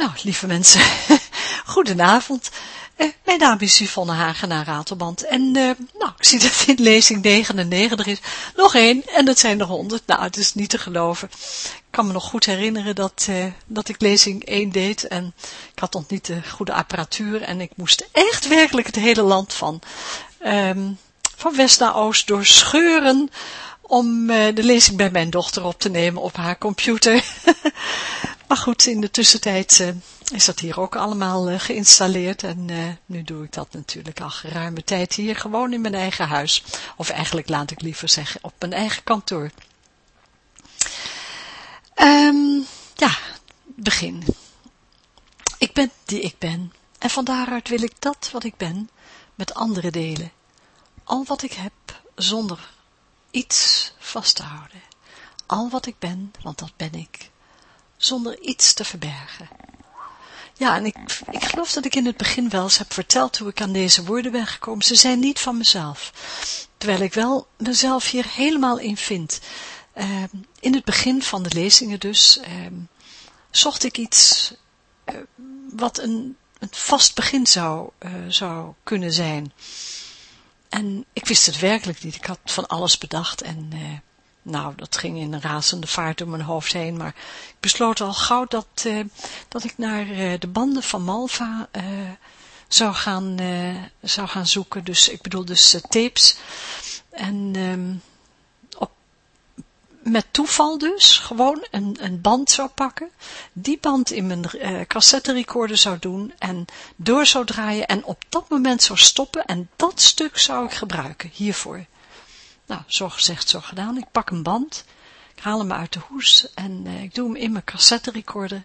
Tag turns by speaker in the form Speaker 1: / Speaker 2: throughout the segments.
Speaker 1: Nou, lieve mensen, goedenavond. Uh, mijn naam is Yvonne Hagenaar Ratelband. En uh, nou, ik zie dat in lezing 99 is. Nog één, en dat zijn er 100. Nou, het is niet te geloven. Ik kan me nog goed herinneren dat, uh, dat ik lezing 1 deed. En ik had nog niet de goede apparatuur. En ik moest echt werkelijk het hele land van, um, van west naar oost doorscheuren om de lezing bij mijn dochter op te nemen op haar computer. Maar goed, in de tussentijd uh, is dat hier ook allemaal uh, geïnstalleerd. En uh, nu doe ik dat natuurlijk al geruime tijd hier gewoon in mijn eigen huis. Of eigenlijk laat ik liever zeggen op mijn eigen kantoor. Um, ja, begin. Ik ben die ik ben. En van daaruit wil ik dat wat ik ben met anderen delen. Al wat ik heb zonder iets vast te houden. Al wat ik ben, want dat ben ik zonder iets te verbergen. Ja, en ik, ik geloof dat ik in het begin wel eens heb verteld hoe ik aan deze woorden ben gekomen. Ze zijn niet van mezelf. Terwijl ik wel mezelf hier helemaal in vind. Uh, in het begin van de lezingen dus, uh, zocht ik iets uh, wat een, een vast begin zou, eh, zou kunnen zijn. En ik wist het werkelijk niet. Ik had van alles bedacht en eh, nou, dat ging in een razende vaart door mijn hoofd heen, maar ik besloot al gauw dat, uh, dat ik naar uh, de banden van Malva uh, zou, gaan, zou gaan zoeken. Dus ik bedoel dus tapes. En um, op, met toeval dus gewoon een, een band zou pakken, die band in mijn cassette recorder zou doen en door zou draaien en op dat moment zou stoppen en dat stuk zou ik gebruiken hiervoor. Nou, zo gezegd, zo gedaan. Ik pak een band, ik haal hem uit de hoes en uh, ik doe hem in mijn cassette recorder.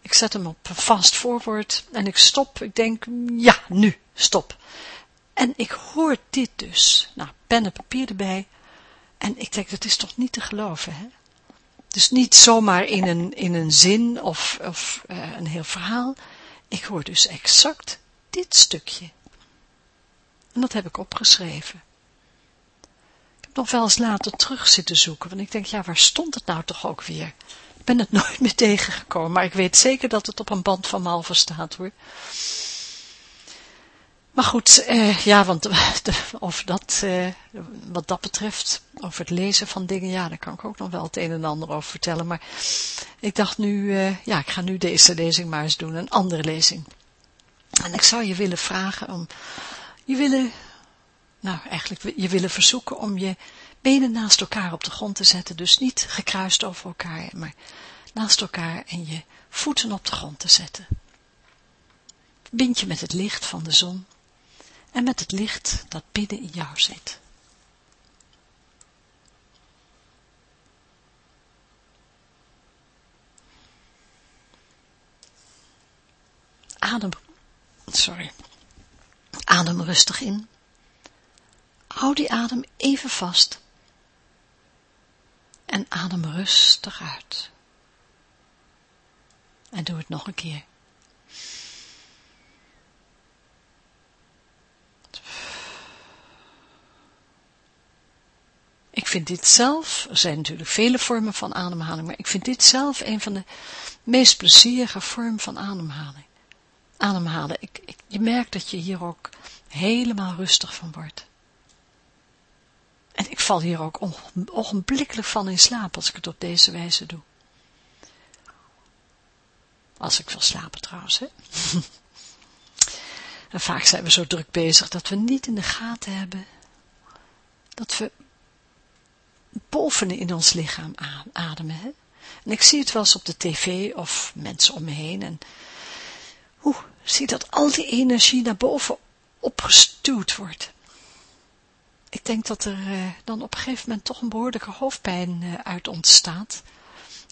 Speaker 1: Ik zet hem op fast forward en ik stop. Ik denk, ja, nu, stop. En ik hoor dit dus. Nou, pen en papier erbij. En ik denk, dat is toch niet te geloven, hè? Dus niet zomaar in een, in een zin of, of uh, een heel verhaal. Ik hoor dus exact dit stukje. En dat heb ik opgeschreven nog wel eens later terug zitten zoeken. Want ik denk, ja, waar stond het nou toch ook weer? Ik ben het nooit meer tegengekomen, maar ik weet zeker dat het op een band van Malva staat, hoor. Maar goed, eh, ja, want over dat, eh, wat dat betreft, over het lezen van dingen, ja, daar kan ik ook nog wel het een en ander over vertellen. Maar ik dacht nu, eh, ja, ik ga nu deze lezing maar eens doen, een andere lezing. En ik zou je willen vragen om, je willen nou eigenlijk je willen verzoeken om je benen naast elkaar op de grond te zetten, dus niet gekruist over elkaar, maar naast elkaar en je voeten op de grond te zetten. Bind je met het licht van de zon en met het licht dat binnen in jou zit. Adem, sorry, adem rustig in Hou die adem even vast. En adem rustig uit. En doe het nog een keer. Ik vind dit zelf, er zijn natuurlijk vele vormen van ademhaling, maar ik vind dit zelf een van de meest plezierige vormen van ademhaling. Ademhalen, ik, je merkt dat je hier ook helemaal rustig van wordt. En ik val hier ook ogenblikkelijk van in slaap als ik het op deze wijze doe. Als ik wil slapen trouwens, hè. en vaak zijn we zo druk bezig dat we niet in de gaten hebben dat we boven in ons lichaam ademen, hè. En ik zie het wel eens op de tv of mensen om me heen en hoe zie dat al die energie naar boven opgestuurd wordt ik denk dat er uh, dan op een gegeven moment toch een behoorlijke hoofdpijn uh, uit ontstaat,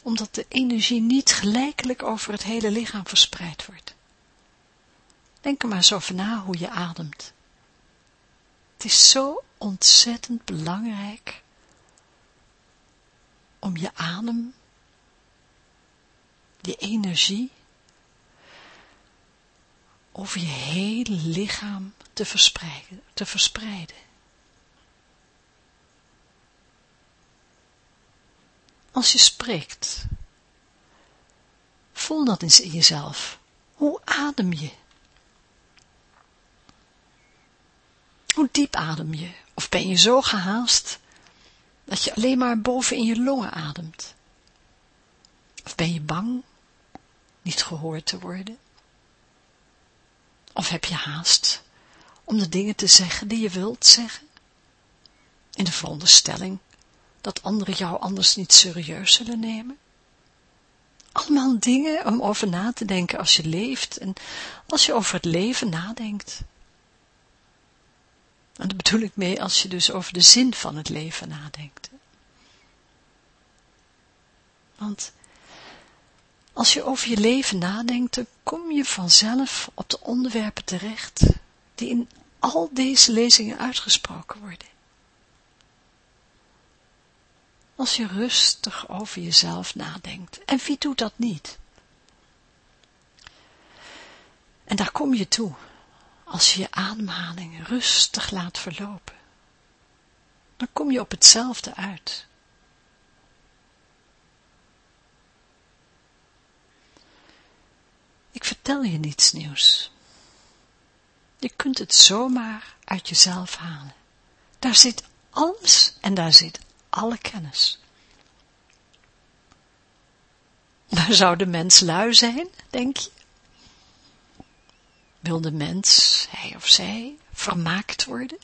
Speaker 1: omdat de energie niet gelijkelijk over het hele lichaam verspreid wordt. Denk er maar eens over na hoe je ademt. Het is zo ontzettend belangrijk om je adem, die energie, over je hele lichaam te verspreiden. Te verspreiden. Als je spreekt, voel dat eens in jezelf. Hoe adem je? Hoe diep adem je? Of ben je zo gehaast dat je alleen maar boven in je longen ademt? Of ben je bang niet gehoord te worden? Of heb je haast om de dingen te zeggen die je wilt zeggen? In de veronderstelling dat anderen jou anders niet serieus zullen nemen? Allemaal dingen om over na te denken als je leeft en als je over het leven nadenkt. En daar bedoel ik mee als je dus over de zin van het leven nadenkt. Want als je over je leven nadenkt, dan kom je vanzelf op de onderwerpen terecht die in al deze lezingen uitgesproken worden. Als je rustig over jezelf nadenkt. En wie doet dat niet? En daar kom je toe, als je je ademhaling rustig laat verlopen. Dan kom je op hetzelfde uit. Ik vertel je niets nieuws. Je kunt het zomaar uit jezelf halen. Daar zit alles en daar zit alle kennis. Maar zou de mens lui zijn, denk je? Wil de mens, hij of zij, vermaakt worden?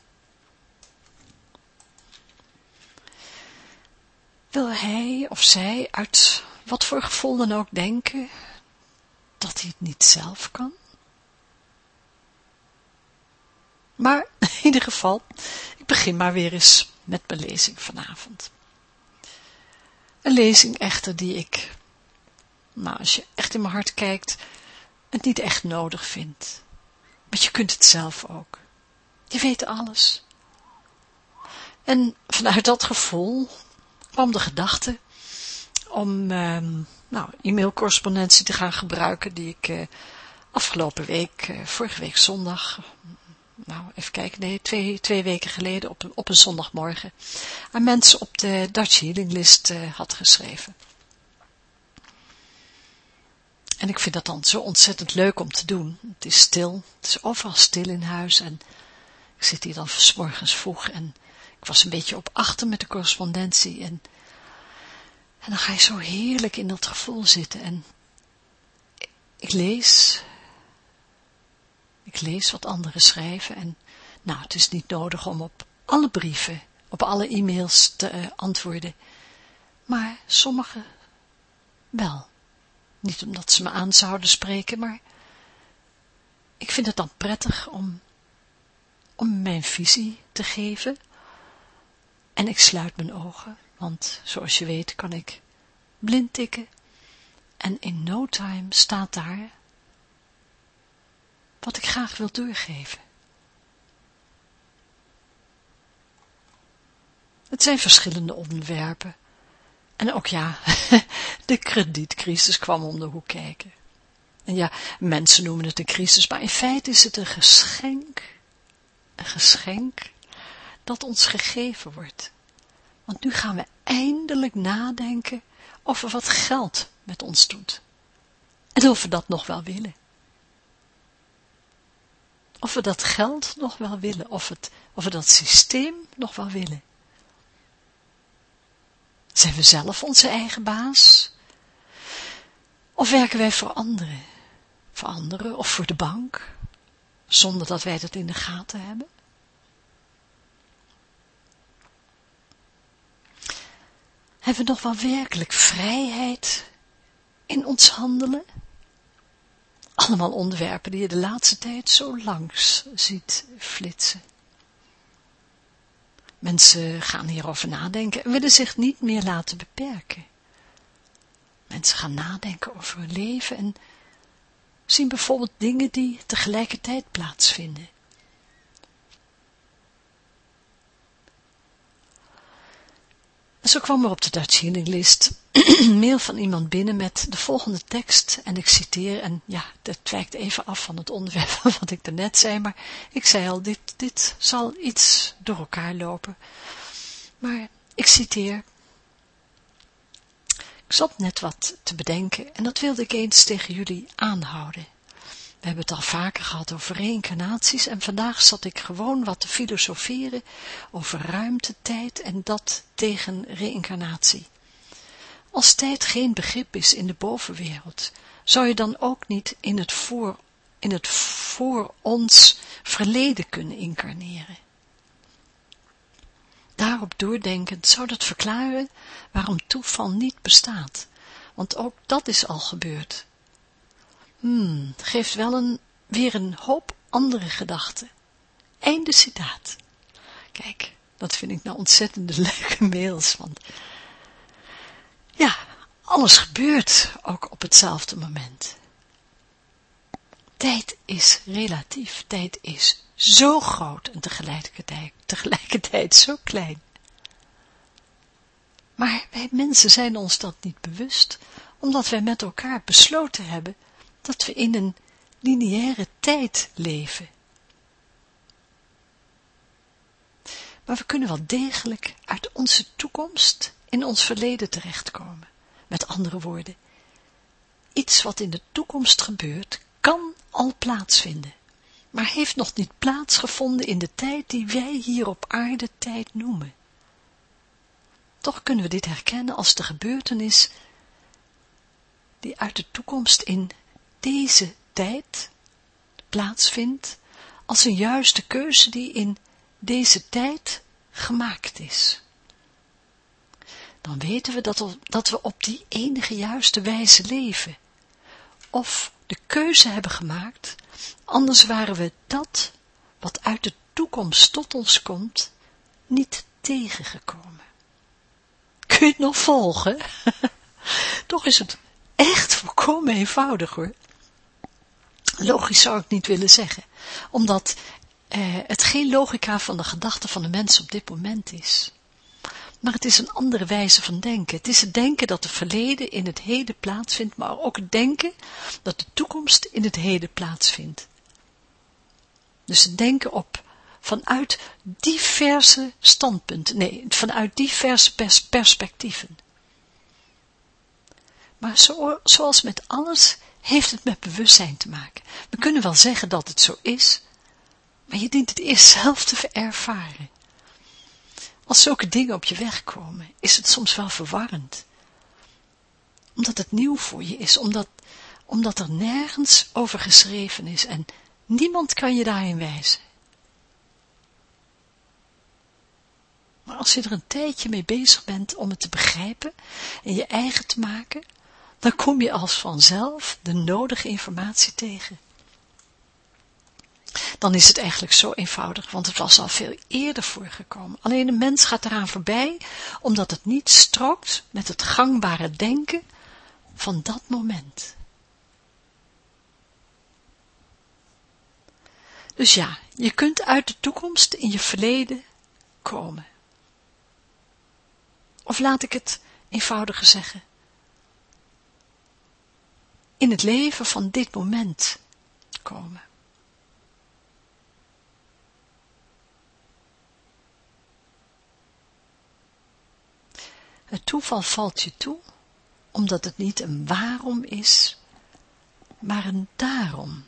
Speaker 1: Wil hij of zij uit wat voor gevoel dan ook denken dat hij het niet zelf kan? Maar in ieder geval, ik begin maar weer eens met mijn lezing vanavond. Een lezing echter die ik, nou als je echt in mijn hart kijkt, het niet echt nodig vindt. Maar je kunt het zelf ook. Je weet alles. En vanuit dat gevoel kwam de gedachte om uh, nou, e-mailcorrespondentie te gaan gebruiken die ik uh, afgelopen week, uh, vorige week zondag, nou even kijken, nee, twee, twee weken geleden op een, op een zondagmorgen aan mensen op de Dutch Healing List uh, had geschreven. En ik vind dat dan zo ontzettend leuk om te doen. Het is stil, het is overal stil in huis. En ik zit hier dan morgens vroeg en ik was een beetje op achter met de correspondentie. En, en dan ga je zo heerlijk in dat gevoel zitten. En ik lees ik lees wat anderen schrijven en nou, het is niet nodig om op alle brieven, op alle e-mails te uh, antwoorden, maar sommige wel. Niet omdat ze me aan zouden spreken, maar ik vind het dan prettig om, om mijn visie te geven. En ik sluit mijn ogen, want zoals je weet kan ik blind tikken. En in no time staat daar wat ik graag wil doorgeven. Het zijn verschillende onderwerpen. En ook ja, de kredietcrisis kwam om de hoek kijken. En ja, mensen noemen het een crisis, maar in feite is het een geschenk. Een geschenk dat ons gegeven wordt. Want nu gaan we eindelijk nadenken over wat geld met ons doet. En of we dat nog wel willen. Of we dat geld nog wel willen, of, het, of we dat systeem nog wel willen. Zijn we zelf onze eigen baas? Of werken wij voor anderen? Voor anderen of voor de bank? Zonder dat wij dat in de gaten hebben? Hebben we nog wel werkelijk vrijheid in ons handelen? Allemaal onderwerpen die je de laatste tijd zo langs ziet flitsen. Mensen gaan hierover nadenken en willen zich niet meer laten beperken. Mensen gaan nadenken over hun leven en zien bijvoorbeeld dingen die tegelijkertijd plaatsvinden. zo kwam er op de Dutch Healing List mail van iemand binnen met de volgende tekst. En ik citeer, en ja, dat wijkt even af van het onderwerp wat ik daarnet zei. Maar ik zei al, dit, dit zal iets door elkaar lopen. Maar ik citeer. Ik zat net wat te bedenken en dat wilde ik eens tegen jullie aanhouden. We hebben het al vaker gehad over reïncarnaties en vandaag zat ik gewoon wat te filosoferen over ruimte, tijd en dat tegen reïncarnatie. Als tijd geen begrip is in de bovenwereld, zou je dan ook niet in het voor, in het voor ons verleden kunnen incarneren. Daarop doordenkend zou dat verklaren waarom toeval niet bestaat, want ook dat is al gebeurd. Hmm, geeft wel een, weer een hoop andere gedachten. Einde citaat. Kijk, dat vind ik nou ontzettende leuke mails, want ja, alles gebeurt ook op hetzelfde moment. Tijd is relatief, tijd is zo groot en tegelijkertijd, tegelijkertijd zo klein. Maar wij mensen zijn ons dat niet bewust, omdat wij met elkaar besloten hebben dat we in een lineaire tijd leven. Maar we kunnen wel degelijk uit onze toekomst in ons verleden terechtkomen. Met andere woorden, iets wat in de toekomst gebeurt, kan al plaatsvinden, maar heeft nog niet plaatsgevonden in de tijd die wij hier op aarde tijd noemen. Toch kunnen we dit herkennen als de gebeurtenis die uit de toekomst in deze tijd plaatsvindt, als een juiste keuze die in deze tijd gemaakt is. Dan weten we dat, we op die enige juiste wijze leven, of de keuze hebben gemaakt, anders waren we dat, wat uit de toekomst tot ons komt, niet tegengekomen. Kun je het nog volgen? Toch is het echt volkomen eenvoudig hoor. Logisch zou ik niet willen zeggen, omdat eh, het geen logica van de gedachten van de mens op dit moment is. Maar het is een andere wijze van denken. Het is het denken dat het verleden in het heden plaatsvindt, maar ook het denken dat de toekomst in het heden plaatsvindt. Dus het denken op vanuit diverse standpunten, nee, vanuit diverse pers perspectieven. Maar zo, zoals met alles heeft het met bewustzijn te maken. We kunnen wel zeggen dat het zo is, maar je dient het eerst zelf te ervaren. Als zulke dingen op je weg komen, is het soms wel verwarrend. Omdat het nieuw voor je is, omdat, omdat er nergens over geschreven is en niemand kan je daarin wijzen. Maar als je er een tijdje mee bezig bent om het te begrijpen en je eigen te maken, dan kom je als vanzelf de nodige informatie tegen. Dan is het eigenlijk zo eenvoudig, want het was al veel eerder voorgekomen. Alleen de mens gaat eraan voorbij, omdat het niet strookt met het gangbare denken van dat moment. Dus ja, je kunt uit de toekomst in je verleden komen. Of laat ik het eenvoudiger zeggen, in het leven van dit moment komen. Het toeval valt je toe, omdat het niet een waarom is, maar een daarom.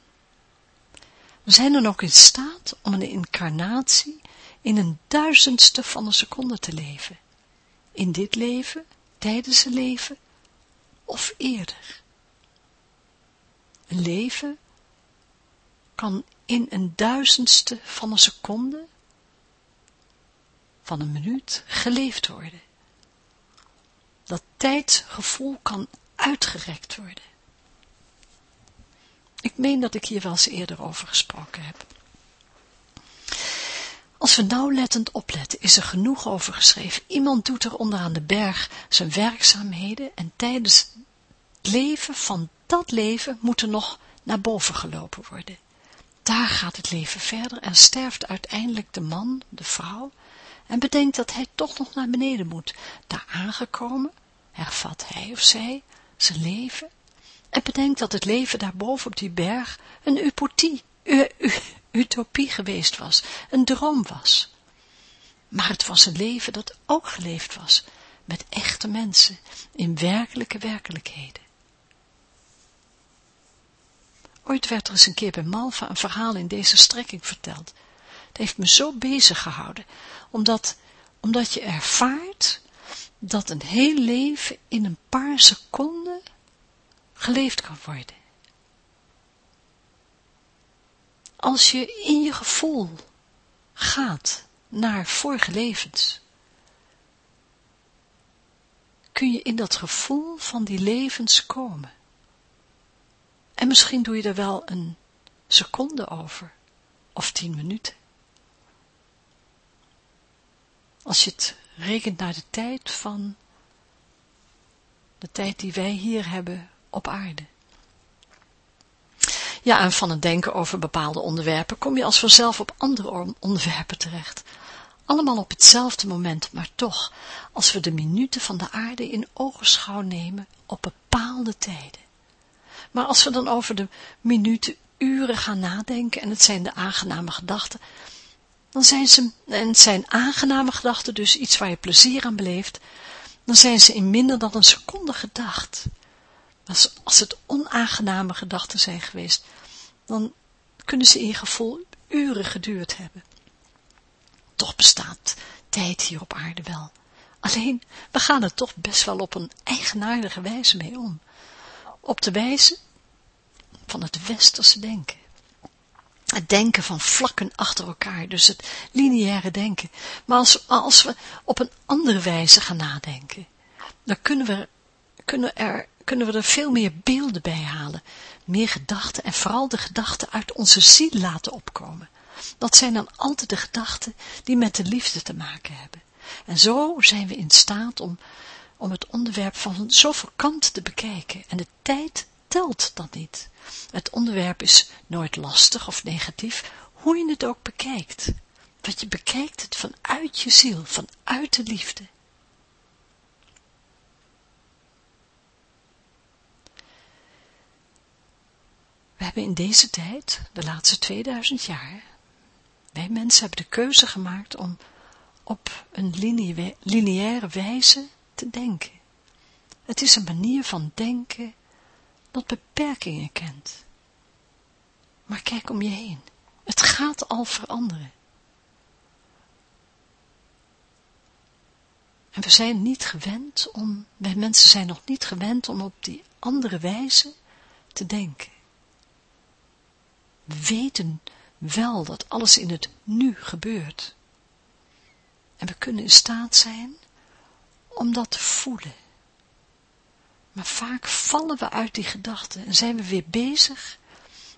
Speaker 1: We zijn dan ook in staat om een incarnatie in een duizendste van een seconde te leven. In dit leven, tijdens een leven of eerder. Een leven kan in een duizendste van een seconde, van een minuut, geleefd worden. Tijdsgevoel kan uitgerekt worden. Ik meen dat ik hier wel eens eerder over gesproken heb. Als we nauwlettend opletten, is er genoeg over geschreven. Iemand doet er onderaan de berg zijn werkzaamheden en tijdens het leven van dat leven moet er nog naar boven gelopen worden. Daar gaat het leven verder en sterft uiteindelijk de man, de vrouw, en bedenkt dat hij toch nog naar beneden moet. Daar aangekomen, hervat hij of zij zijn leven, en bedenkt dat het leven daarboven op die berg een utopie, utopie geweest was, een droom was. Maar het was een leven dat ook geleefd was, met echte mensen in werkelijke werkelijkheden. Ooit werd er eens een keer bij Malva een verhaal in deze strekking verteld. Het heeft me zo bezig gehouden, omdat, omdat je ervaart dat een heel leven in een paar seconden geleefd kan worden. Als je in je gevoel gaat naar vorige levens, kun je in dat gevoel van die levens komen. En misschien doe je er wel een seconde over, of tien minuten. Als je het rekent naar de tijd van de tijd die wij hier hebben op aarde. Ja, en van het denken over bepaalde onderwerpen kom je als vanzelf op andere onderwerpen terecht. Allemaal op hetzelfde moment, maar toch, als we de minuten van de aarde in ogenschouw nemen op bepaalde tijden. Maar als we dan over de minuten, uren gaan nadenken, en het zijn de aangename gedachten, dan zijn ze, en zijn aangename gedachten, dus iets waar je plezier aan beleeft, dan zijn ze in minder dan een seconde gedacht. Als, als het onaangename gedachten zijn geweest, dan kunnen ze in je gevoel uren geduurd hebben. Toch bestaat tijd hier op aarde wel. Alleen, we gaan er toch best wel op een eigenaardige wijze mee om. Op de wijze van het westerse denken. Het denken van vlakken achter elkaar, dus het lineaire denken. Maar als, als we op een andere wijze gaan nadenken, dan kunnen we, kunnen, er, kunnen we er veel meer beelden bij halen, meer gedachten en vooral de gedachten uit onze ziel laten opkomen. Dat zijn dan altijd de gedachten die met de liefde te maken hebben. En zo zijn we in staat om, om het onderwerp van zoveel kanten te bekijken. En de tijd telt dat niet. Het onderwerp is nooit lastig of negatief, hoe je het ook bekijkt. Want je bekijkt het vanuit je ziel, vanuit de liefde. We hebben in deze tijd, de laatste 2000 jaar, wij mensen hebben de keuze gemaakt om op een lineaire wijze te denken. Het is een manier van denken dat beperkingen kent. Maar kijk om je heen. Het gaat al veranderen. En we zijn niet gewend om, wij mensen zijn nog niet gewend om op die andere wijze te denken. We weten wel dat alles in het nu gebeurt. En we kunnen in staat zijn om dat te voelen. Maar vaak vallen we uit die gedachten en zijn we weer bezig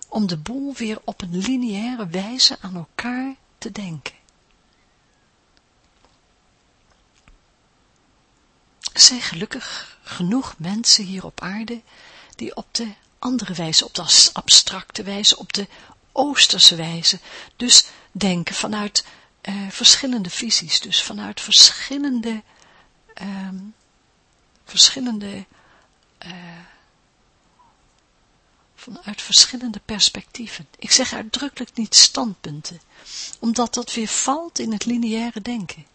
Speaker 1: om de boel weer op een lineaire wijze aan elkaar te denken. Er zijn gelukkig genoeg mensen hier op aarde die op de andere wijze, op de abstracte wijze, op de oosterse wijze, dus denken vanuit uh, verschillende visies, dus vanuit verschillende, um, verschillende, uh, vanuit verschillende perspectieven. Ik zeg uitdrukkelijk niet standpunten, omdat dat weer valt in het lineaire denken.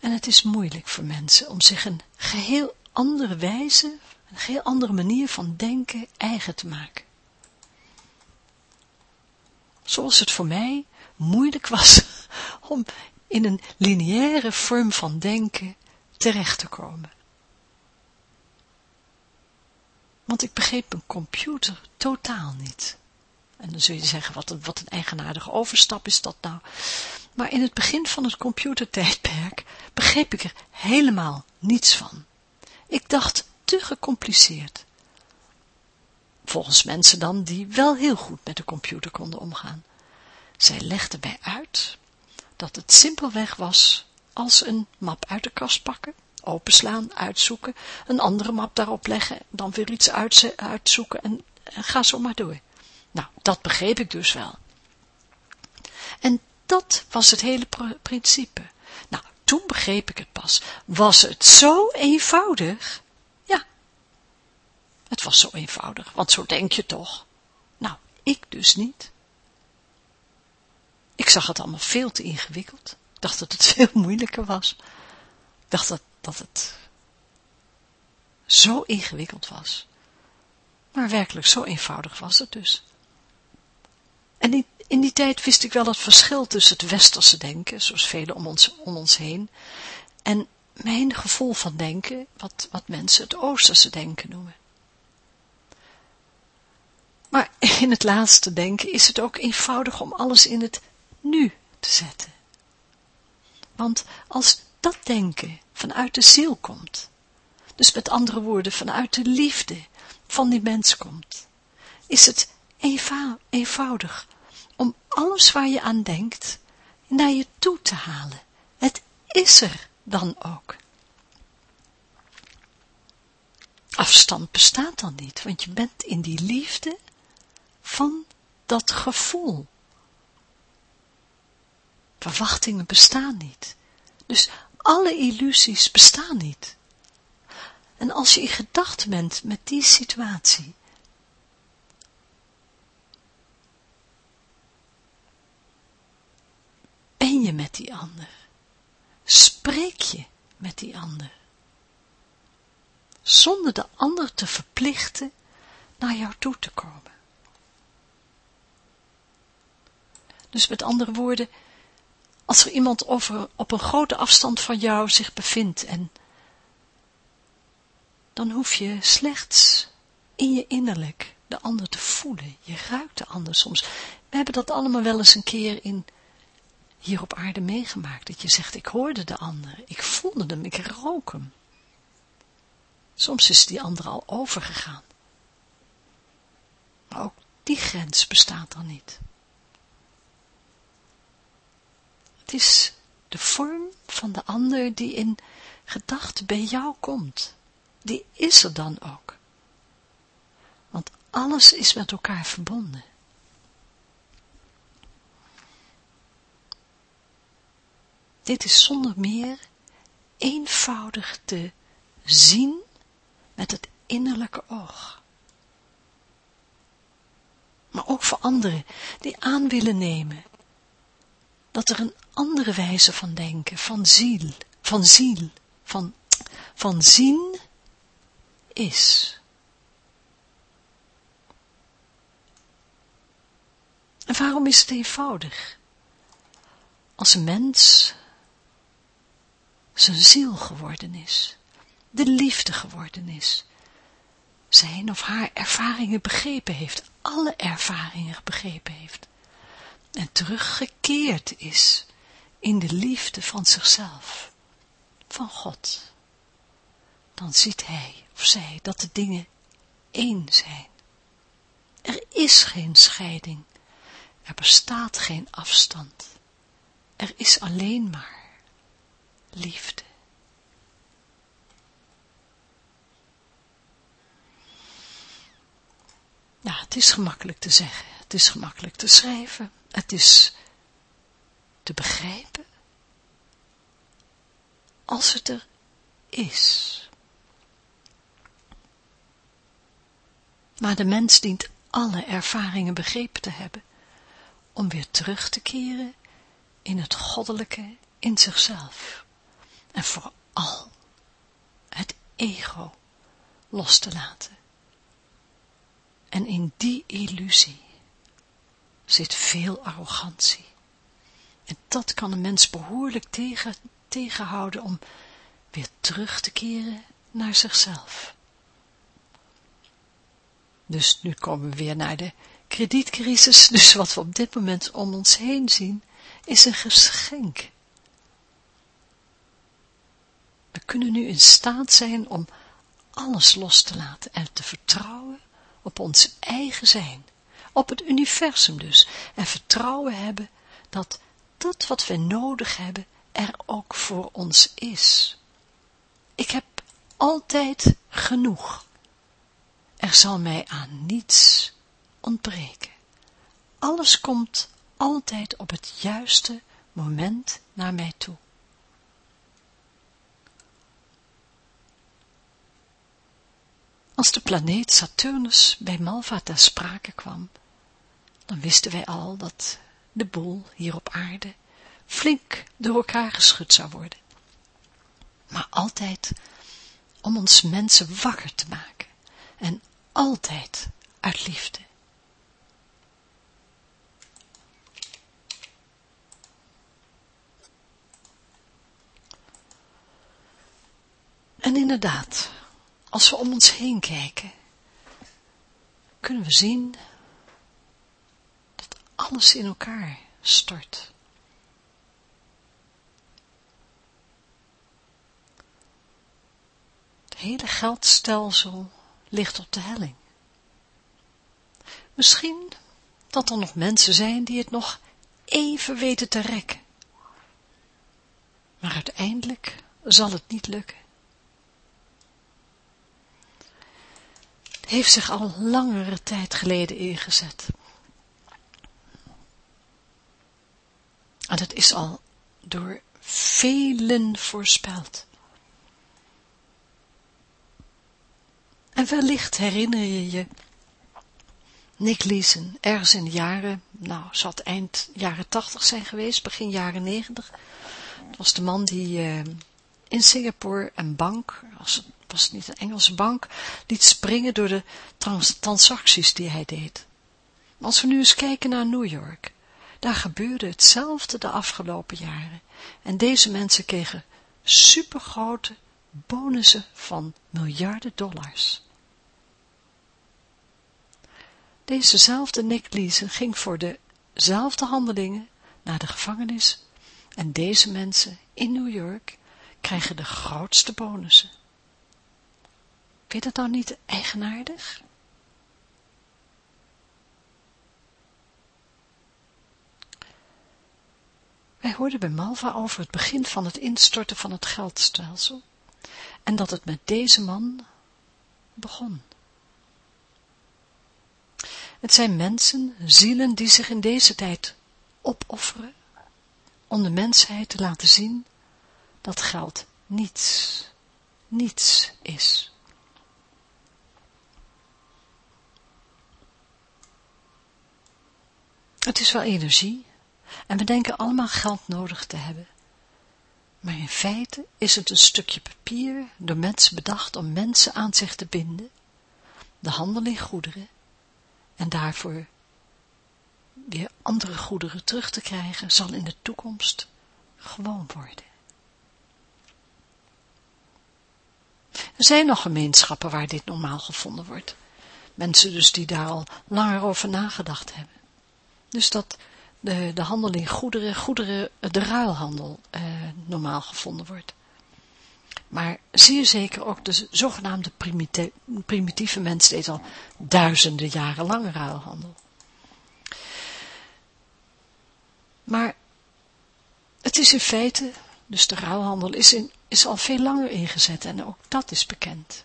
Speaker 1: En het is moeilijk voor mensen om zich een geheel andere wijze, een geheel andere manier van denken eigen te maken zoals het voor mij moeilijk was om in een lineaire vorm van denken terecht te komen. Want ik begreep een computer totaal niet. En dan zul je zeggen, wat een, wat een eigenaardige overstap is dat nou. Maar in het begin van het computertijdperk begreep ik er helemaal niets van. Ik dacht te gecompliceerd volgens mensen dan die wel heel goed met de computer konden omgaan. Zij legde mij uit dat het simpelweg was als een map uit de kast pakken, openslaan, uitzoeken, een andere map daarop leggen, dan weer iets uitzoeken en, en ga zo maar door. Nou, dat begreep ik dus wel. En dat was het hele principe. Nou, toen begreep ik het pas. Was het zo eenvoudig? Het was zo eenvoudig, want zo denk je toch. Nou, ik dus niet. Ik zag het allemaal veel te ingewikkeld. Ik dacht dat het veel moeilijker was. Ik dacht dat, dat het zo ingewikkeld was. Maar werkelijk zo eenvoudig was het dus. En in, in die tijd wist ik wel het verschil tussen het westerse denken, zoals velen om ons, om ons heen, en mijn gevoel van denken, wat, wat mensen het oosterse denken noemen. Maar in het laatste denken is het ook eenvoudig om alles in het nu te zetten. Want als dat denken vanuit de ziel komt, dus met andere woorden vanuit de liefde van die mens komt, is het eenvoudig om alles waar je aan denkt naar je toe te halen. Het is er dan ook. Afstand bestaat dan niet, want je bent in die liefde van dat gevoel. Verwachtingen bestaan niet. Dus alle illusies bestaan niet. En als je in gedachten bent met die situatie, ben je met die ander. Spreek je met die ander. Zonder de ander te verplichten naar jou toe te komen. Dus met andere woorden, als er iemand over, op een grote afstand van jou zich bevindt en dan hoef je slechts in je innerlijk de ander te voelen. Je ruikt de ander soms. We hebben dat allemaal wel eens een keer in, hier op aarde meegemaakt. Dat je zegt, ik hoorde de ander, ik voelde hem, ik rook hem. Soms is die ander al overgegaan. Maar ook die grens bestaat er niet. Het is de vorm van de ander die in gedachten bij jou komt. Die is er dan ook. Want alles is met elkaar verbonden. Dit is zonder meer eenvoudig te zien met het innerlijke oog. Maar ook voor anderen die aan willen nemen dat er een andere wijze van denken, van ziel, van ziel, van, van zien is. En waarom is het eenvoudig? Als een mens zijn ziel geworden is, de liefde geworden is, zijn of haar ervaringen begrepen heeft, alle ervaringen begrepen heeft, en teruggekeerd is in de liefde van zichzelf, van God, dan ziet hij of zij dat de dingen één zijn. Er is geen scheiding, er bestaat geen afstand, er is alleen maar liefde. Nou, het is gemakkelijk te zeggen, het is gemakkelijk te schrijven, het is te begrijpen als het er is. Maar de mens dient alle ervaringen begrepen te hebben, om weer terug te keren in het goddelijke in zichzelf. En vooral het ego los te laten. En in die illusie zit veel arrogantie. En dat kan een mens behoorlijk tegen, tegenhouden om weer terug te keren naar zichzelf. Dus nu komen we weer naar de kredietcrisis. Dus wat we op dit moment om ons heen zien, is een geschenk. We kunnen nu in staat zijn om alles los te laten en te vertrouwen op ons eigen zijn op het universum dus, en vertrouwen hebben dat dat wat we nodig hebben er ook voor ons is. Ik heb altijd genoeg. Er zal mij aan niets ontbreken. Alles komt altijd op het juiste moment naar mij toe. Als de planeet Saturnus bij Malva ter sprake kwam, dan wisten wij al dat de boel hier op aarde flink door elkaar geschud zou worden. Maar altijd om ons mensen wakker te maken en altijd uit liefde. En inderdaad, als we om ons heen kijken, kunnen we zien alles in elkaar stort. Het hele geldstelsel ligt op de helling. Misschien dat er nog mensen zijn die het nog even weten te rekken. Maar uiteindelijk zal het niet lukken. heeft zich al langere tijd geleden ingezet. En dat is al door velen voorspeld. En wellicht herinner je je Nick Leeson, ergens in de jaren, nou, zat eind jaren tachtig zijn geweest, begin jaren negentig. Het was de man die uh, in Singapore een bank, als was het niet een Engelse bank, liet springen door de trans transacties die hij deed. Maar als we nu eens kijken naar New York, daar gebeurde hetzelfde de afgelopen jaren. En deze mensen kregen supergrote bonussen van miljarden dollars. Dezezelfde Nick Leeson ging voor dezelfde handelingen naar de gevangenis en deze mensen in New York krijgen de grootste bonussen. Vind je dat nou niet eigenaardig? Wij hoorden bij Malva over het begin van het instorten van het geldstelsel en dat het met deze man begon. Het zijn mensen, zielen die zich in deze tijd opofferen om de mensheid te laten zien dat geld niets, niets is. Het is wel energie en we denken allemaal geld nodig te hebben. Maar in feite is het een stukje papier door mensen bedacht om mensen aan zich te binden, de handel in goederen en daarvoor weer andere goederen terug te krijgen, zal in de toekomst gewoon worden. Er zijn nog gemeenschappen waar dit normaal gevonden wordt. Mensen dus die daar al langer over nagedacht hebben. Dus dat de, de handel in goederen, goederen, de ruilhandel eh, normaal gevonden wordt. Maar zeer zeker ook de zogenaamde primitieve, primitieve mens deed al duizenden jaren lang ruilhandel. Maar het is in feite, dus de ruilhandel is, is al veel langer ingezet en ook dat is bekend.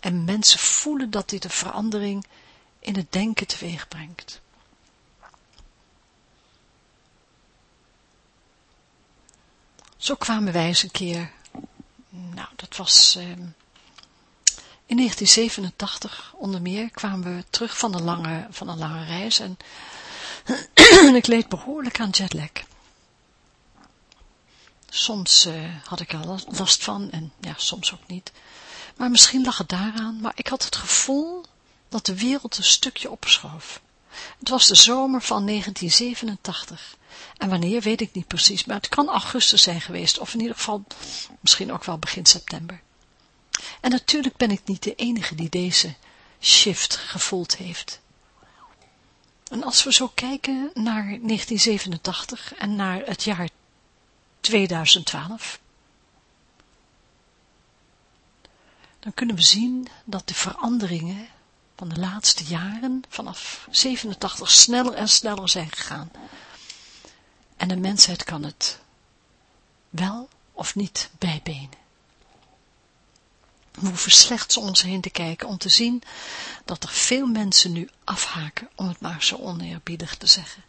Speaker 1: En mensen voelen dat dit een verandering in het denken teweeg brengt. Zo kwamen wij eens een keer, nou dat was eh, in 1987 onder meer, kwamen we terug van een lange, van een lange reis en, ik leed behoorlijk aan jetlag. Soms uh, had ik er last van en ja, soms ook niet. Maar misschien lag het daaraan, maar ik had het gevoel dat de wereld een stukje opschoof. Het was de zomer van 1987 en wanneer weet ik niet precies, maar het kan augustus zijn geweest, of in ieder geval misschien ook wel begin september. En natuurlijk ben ik niet de enige die deze shift gevoeld heeft. En als we zo kijken naar 1987 en naar het jaar 2012, dan kunnen we zien dat de veranderingen van de laatste jaren vanaf 87 sneller en sneller zijn gegaan. En de mensheid kan het wel of niet bijbenen. We hoeven slechts om ons heen te kijken om te zien dat er veel mensen nu afhaken, om het maar zo oneerbiedig te zeggen.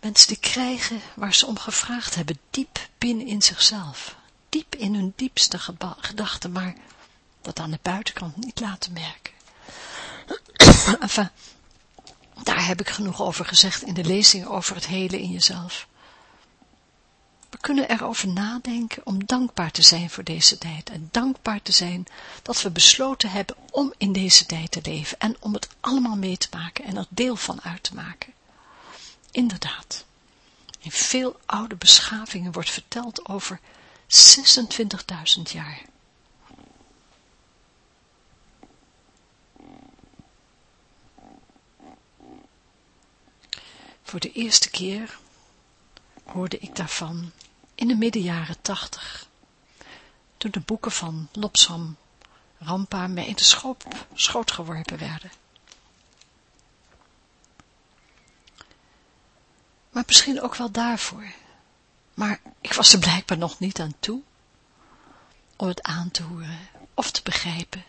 Speaker 1: Mensen die krijgen waar ze om gevraagd hebben, diep binnen in zichzelf, diep in hun diepste gedachten, maar dat aan de buitenkant niet laten merken. enfin, Daar heb ik genoeg over gezegd in de lezing over het hele in jezelf. We kunnen erover nadenken om dankbaar te zijn voor deze tijd en dankbaar te zijn dat we besloten hebben om in deze tijd te leven en om het allemaal mee te maken en er deel van uit te maken. Inderdaad, in veel oude beschavingen wordt verteld over 26.000 jaar. Voor de eerste keer hoorde ik daarvan in de middenjaren tachtig, toen de boeken van Lopsam Rampa mij in de schoot, schoot geworpen werden. Maar misschien ook wel daarvoor. Maar ik was er blijkbaar nog niet aan toe om het aan te horen of te begrijpen.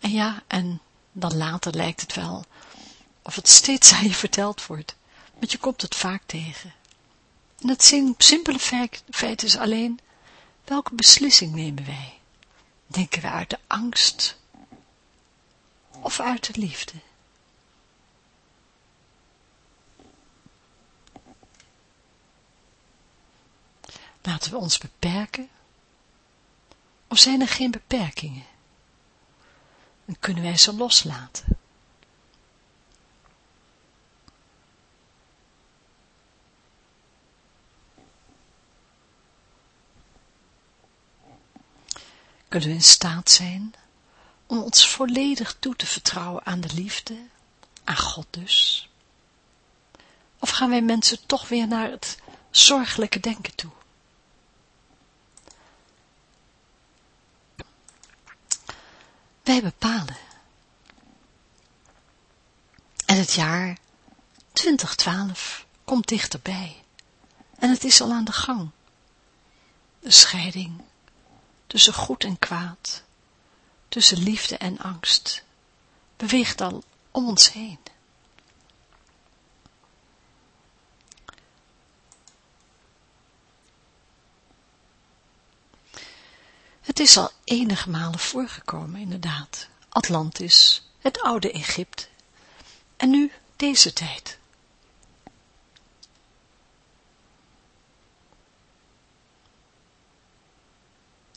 Speaker 1: En ja, en dan later lijkt het wel of het steeds aan je verteld wordt, want je komt het vaak tegen. En het simpele feit, feit is alleen, welke beslissing nemen wij? Denken we uit de angst of uit de liefde? Laten we ons beperken? Of zijn er geen beperkingen? En kunnen wij ze loslaten? Kunnen we in staat zijn om ons volledig toe te vertrouwen aan de liefde, aan God dus? Of gaan wij mensen toch weer naar het zorgelijke denken toe? Wij bepalen. En het jaar 2012 komt dichterbij. En het is al aan de gang. De scheiding tussen goed en kwaad, tussen liefde en angst, beweegt al om ons heen. Het is al enige malen voorgekomen, inderdaad. Atlantis, het oude Egypte. En nu deze tijd.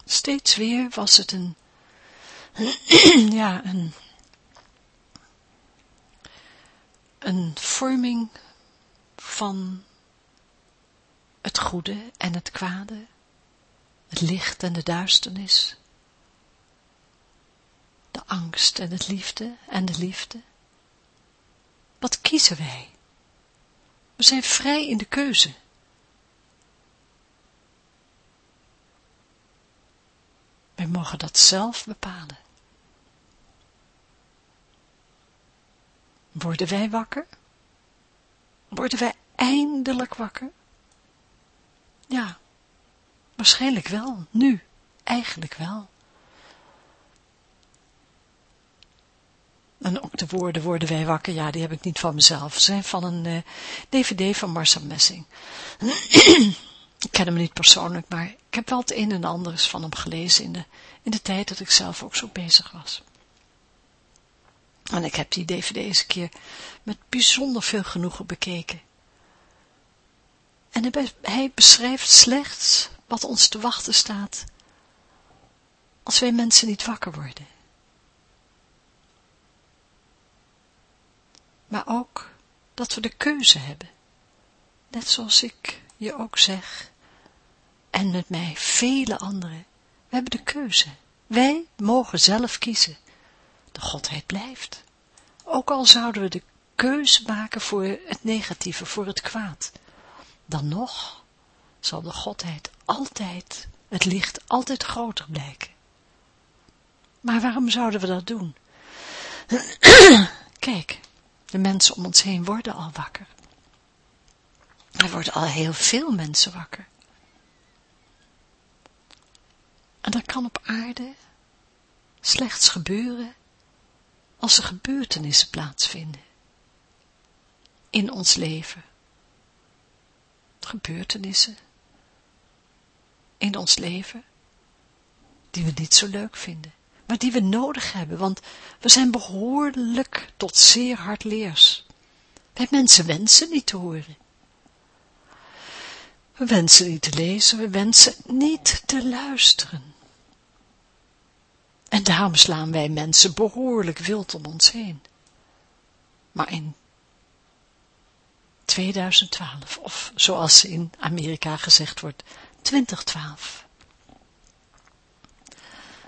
Speaker 1: Steeds weer was het een, ja, een, een vorming van het goede en het kwade, het licht en de duisternis, de angst en het liefde en de liefde. Wat kiezen wij? We zijn vrij in de keuze. Wij mogen dat zelf bepalen. Worden wij wakker? Worden wij eindelijk wakker? Ja, waarschijnlijk wel, nu, eigenlijk wel. En ook de woorden worden wij wakker, ja, die heb ik niet van mezelf. Ze zijn van een dvd van Marcel Messing. Ik ken hem niet persoonlijk, maar ik heb wel het een en ander van hem gelezen in de, in de tijd dat ik zelf ook zo bezig was. En ik heb die dvd eens een keer met bijzonder veel genoegen bekeken. En hij beschrijft slechts wat ons te wachten staat als wij mensen niet wakker worden. Maar ook dat we de keuze hebben. Net zoals ik je ook zeg, en met mij vele anderen. We hebben de keuze. Wij mogen zelf kiezen. De Godheid blijft. Ook al zouden we de keuze maken voor het negatieve, voor het kwaad. Dan nog zal de Godheid altijd, het licht altijd groter blijken. Maar waarom zouden we dat doen? Kijk, de mensen om ons heen worden al wakker. Er worden al heel veel mensen wakker. En dat kan op aarde slechts gebeuren als er gebeurtenissen plaatsvinden in ons leven. Gebeurtenissen in ons leven die we niet zo leuk vinden, maar die we nodig hebben, want we zijn behoorlijk tot zeer hardleers. Wij mensen wensen niet te horen. We wensen niet te lezen, we wensen niet te luisteren. En daarom slaan wij mensen behoorlijk wild om ons heen. Maar in 2012, of zoals in Amerika gezegd wordt, 2012,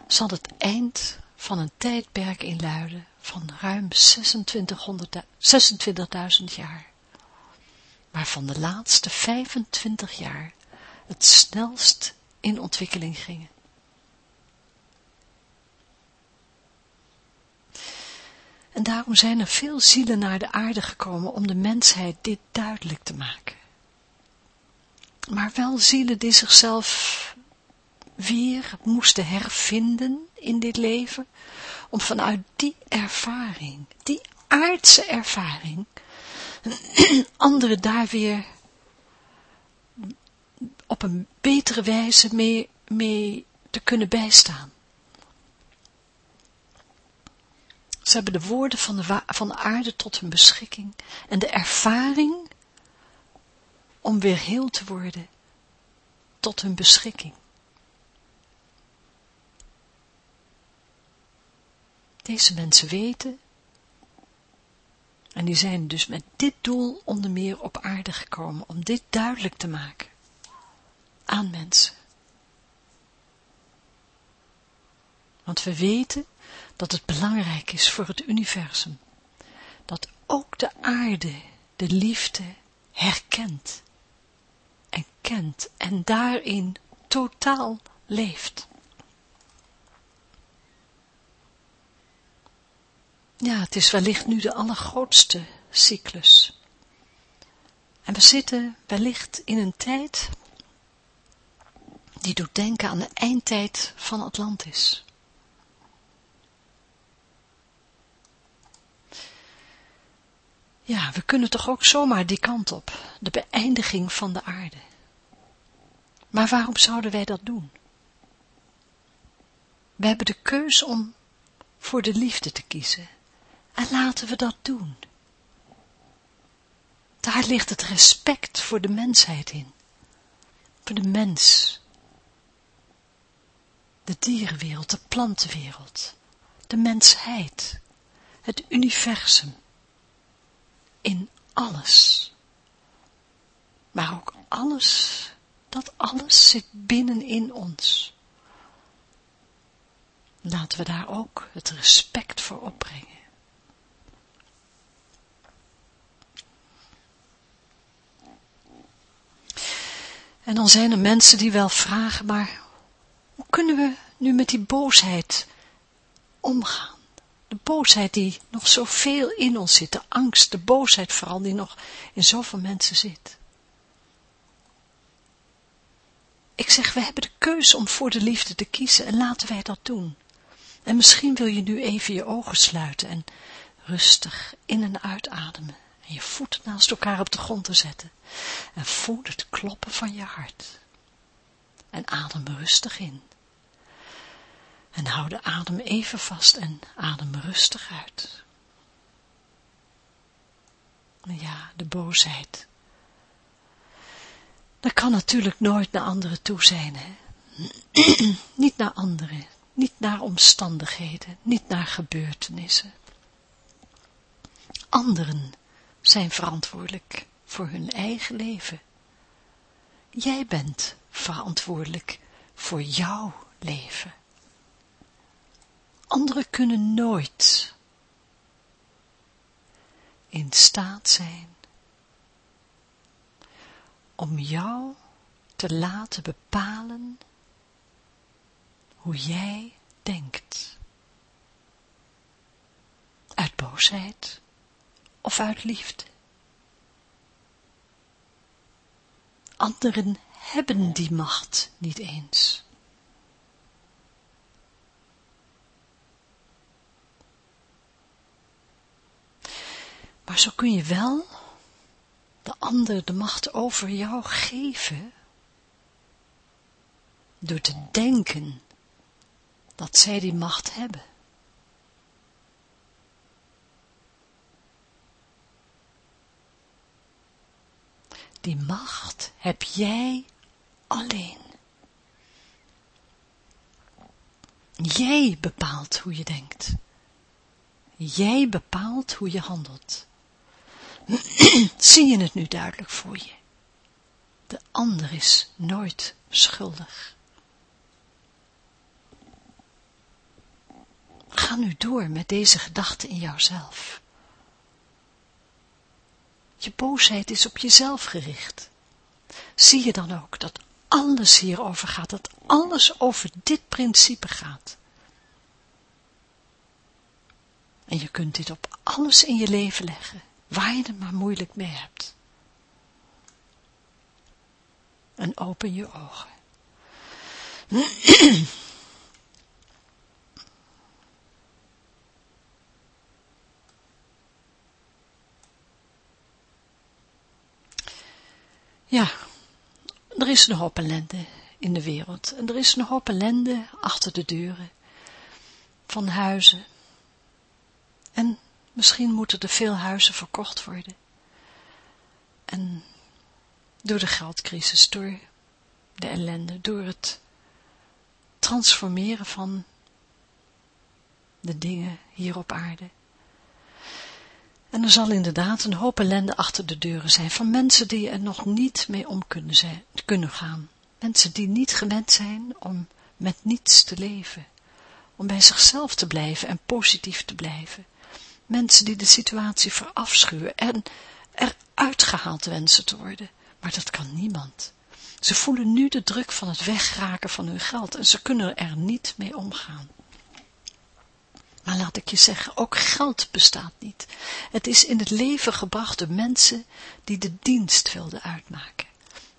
Speaker 1: zal het eind van een tijdperk inluiden van ruim 26.000 jaar, waarvan de laatste 25 jaar het snelst in ontwikkeling gingen. En daarom zijn er veel zielen naar de aarde gekomen om de mensheid dit duidelijk te maken. Maar wel zielen die zichzelf weer moesten hervinden in dit leven, om vanuit die ervaring, die aardse ervaring, anderen daar weer op een betere wijze mee, mee te kunnen bijstaan. Ze hebben de woorden van de, van de aarde tot hun beschikking en de ervaring om weer heel te worden tot hun beschikking. Deze mensen weten, en die zijn dus met dit doel onder meer op aarde gekomen, om dit duidelijk te maken aan mensen. Want we weten dat het belangrijk is voor het universum, dat ook de aarde de liefde herkent en kent en daarin totaal leeft. Ja, het is wellicht nu de allergrootste cyclus. En we zitten wellicht in een tijd die doet denken aan de eindtijd van Atlantis. Ja, we kunnen toch ook zomaar die kant op, de beëindiging van de aarde. Maar waarom zouden wij dat doen? We hebben de keus om voor de liefde te kiezen. En laten we dat doen. Daar ligt het respect voor de mensheid in. Voor de mens. De dierenwereld, de plantenwereld. De mensheid. Het universum in alles. Maar ook alles, dat alles zit binnenin ons. Laten we daar ook het respect voor opbrengen. En dan zijn er mensen die wel vragen, maar hoe kunnen we nu met die boosheid omgaan? De boosheid die nog zoveel in ons zit, de angst, de boosheid vooral die nog in zoveel mensen zit. Ik zeg, we hebben de keuze om voor de liefde te kiezen en laten wij dat doen. En misschien wil je nu even je ogen sluiten en rustig in- en uitademen en je voeten naast elkaar op de grond te zetten en voel het kloppen van je hart. En adem rustig in. En hou de adem even vast en adem rustig uit. Ja, de boosheid. Dat kan natuurlijk nooit naar anderen toe zijn, hè. niet naar anderen, niet naar omstandigheden, niet naar gebeurtenissen. Anderen zijn verantwoordelijk voor hun eigen leven. Jij bent verantwoordelijk voor jouw leven. Anderen kunnen nooit in staat zijn om jou te laten bepalen hoe jij denkt. Uit boosheid of uit liefde. Anderen hebben die macht niet eens. Maar zo kun je wel de ander de macht over jou geven door te denken dat zij die macht hebben. Die macht heb jij alleen. Jij bepaalt hoe je denkt. Jij bepaalt hoe je handelt. Zie je het nu duidelijk voor je? De ander is nooit schuldig. Ga nu door met deze gedachte in jouzelf. Je boosheid is op jezelf gericht. Zie je dan ook dat alles hierover gaat, dat alles over dit principe gaat. En je kunt dit op alles in je leven leggen, waar je het maar moeilijk mee hebt. En open je ogen. Ja, er is een hoop ellende in de wereld. En er is een hoop ellende achter de deuren van huizen. En misschien moeten er veel huizen verkocht worden. En door de geldcrisis, door de ellende, door het transformeren van de dingen hier op aarde. En er zal inderdaad een hoop ellende achter de deuren zijn van mensen die er nog niet mee om kunnen, zijn, kunnen gaan. Mensen die niet gewend zijn om met niets te leven. Om bij zichzelf te blijven en positief te blijven. Mensen die de situatie verafschuwen en eruit gehaald wensen te worden. Maar dat kan niemand. Ze voelen nu de druk van het wegraken van hun geld en ze kunnen er niet mee omgaan. Maar laat ik je zeggen, ook geld bestaat niet. Het is in het leven gebracht door mensen die de dienst wilden uitmaken.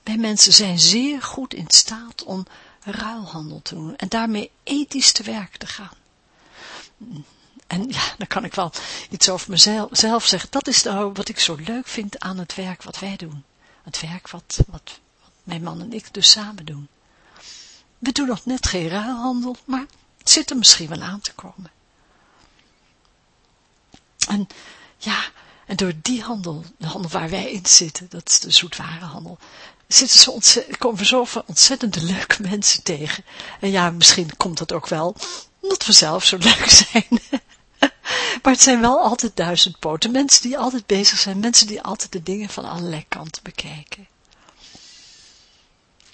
Speaker 1: Wij mensen zijn zeer goed in staat om ruilhandel te doen en daarmee ethisch te werk te gaan. En ja, dan kan ik wel iets over mezelf zeggen. Dat is nou wat ik zo leuk vind aan het werk wat wij doen. Het werk wat, wat, wat mijn man en ik dus samen doen. We doen nog net geen ruilhandel, maar het zit er misschien wel aan te komen. En ja, en door die handel, de handel waar wij in zitten, dat is de zoetwarenhandel, zitten ze komen we zoveel ontzettende leuke mensen tegen. En ja, misschien komt dat ook wel, omdat we zelf zo leuk zijn. maar het zijn wel altijd duizend poten, mensen die altijd bezig zijn, mensen die altijd de dingen van allerlei kanten bekijken.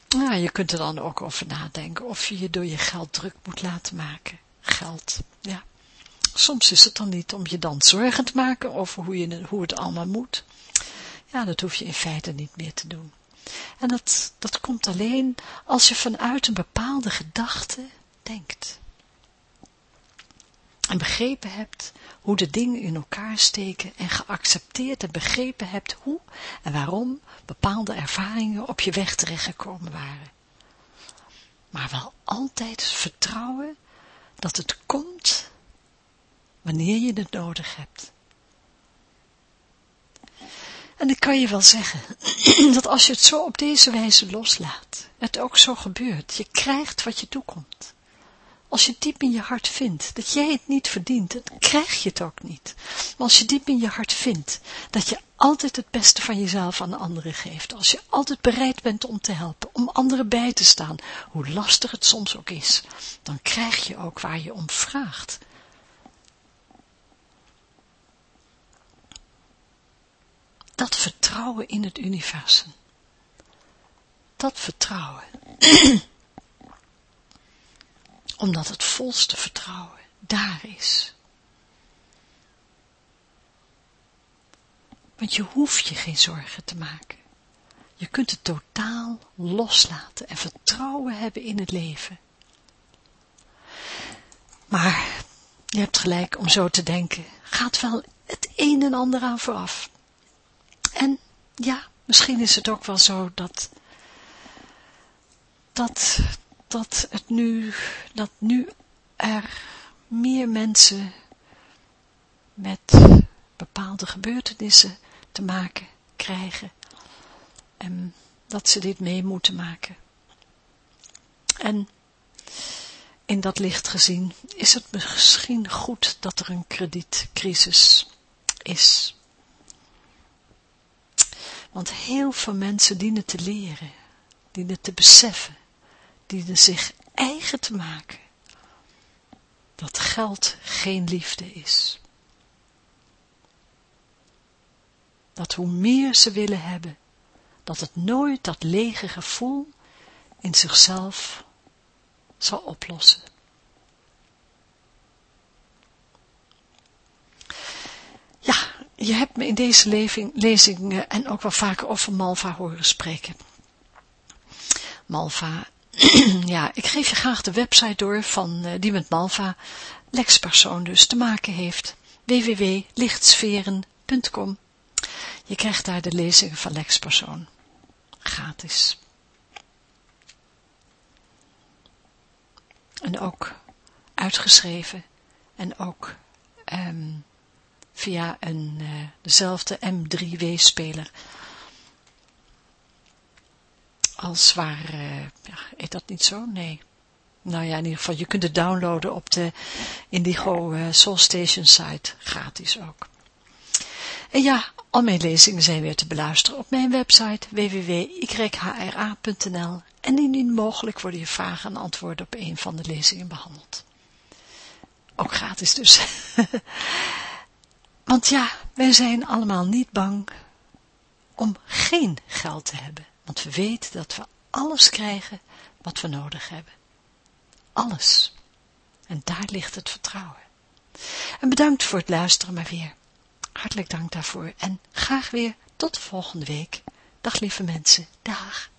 Speaker 1: Nou, je kunt er dan ook over nadenken of je je door je geld druk moet laten maken. Geld, ja. Soms is het dan niet om je dan zorgen te maken over hoe, je, hoe het allemaal moet. Ja, dat hoef je in feite niet meer te doen. En dat, dat komt alleen als je vanuit een bepaalde gedachte denkt. En begrepen hebt hoe de dingen in elkaar steken en geaccepteerd en begrepen hebt hoe en waarom bepaalde ervaringen op je weg terechtgekomen waren. Maar wel altijd vertrouwen dat het komt wanneer je het nodig hebt. En ik kan je wel zeggen, dat als je het zo op deze wijze loslaat, het ook zo gebeurt. Je krijgt wat je toekomt. Als je diep in je hart vindt dat jij het niet verdient, dan krijg je het ook niet. Maar als je diep in je hart vindt dat je altijd het beste van jezelf aan de anderen geeft, als je altijd bereid bent om te helpen, om anderen bij te staan, hoe lastig het soms ook is, dan krijg je ook waar je om vraagt. dat vertrouwen in het universum. Dat vertrouwen. Omdat het volste vertrouwen daar is. Want je hoeft je geen zorgen te maken. Je kunt het totaal loslaten en vertrouwen hebben in het leven. Maar je hebt gelijk om zo te denken. Gaat wel het een en ander aan vooraf. En ja, misschien is het ook wel zo dat, dat, dat het nu, dat nu er meer mensen met bepaalde gebeurtenissen te maken krijgen. En dat ze dit mee moeten maken. En in dat licht gezien, is het misschien goed dat er een kredietcrisis is. Want heel veel mensen dienen te leren, dienen te beseffen, dienen zich eigen te maken, dat geld geen liefde is. Dat hoe meer ze willen hebben, dat het nooit dat lege gevoel in zichzelf zal oplossen. Ja, je hebt me in deze lezing, lezing en ook wel vaker over Malva horen spreken. Malva, ja, ik geef je graag de website door van, uh, die met Malva, Lexpersoon dus, te maken heeft. www.lichtsferen.com Je krijgt daar de lezingen van Lexpersoon. Gratis. En ook uitgeschreven en ook um, via een, uh, dezelfde M3W-speler als waar, uh, ja, is dat niet zo? Nee. Nou ja, in ieder geval, je kunt het downloaden op de Indigo uh, Soul Station site, gratis ook. En ja, al mijn lezingen zijn weer te beluisteren op mijn website www.yhra.nl en indien mogelijk worden je vragen en antwoorden op een van de lezingen behandeld. Ook gratis dus. Want ja, wij zijn allemaal niet bang om geen geld te hebben. Want we weten dat we alles krijgen wat we nodig hebben. Alles. En daar ligt het vertrouwen. En bedankt voor het luisteren maar weer. Hartelijk dank daarvoor en graag weer tot de volgende week. Dag lieve mensen. Dag.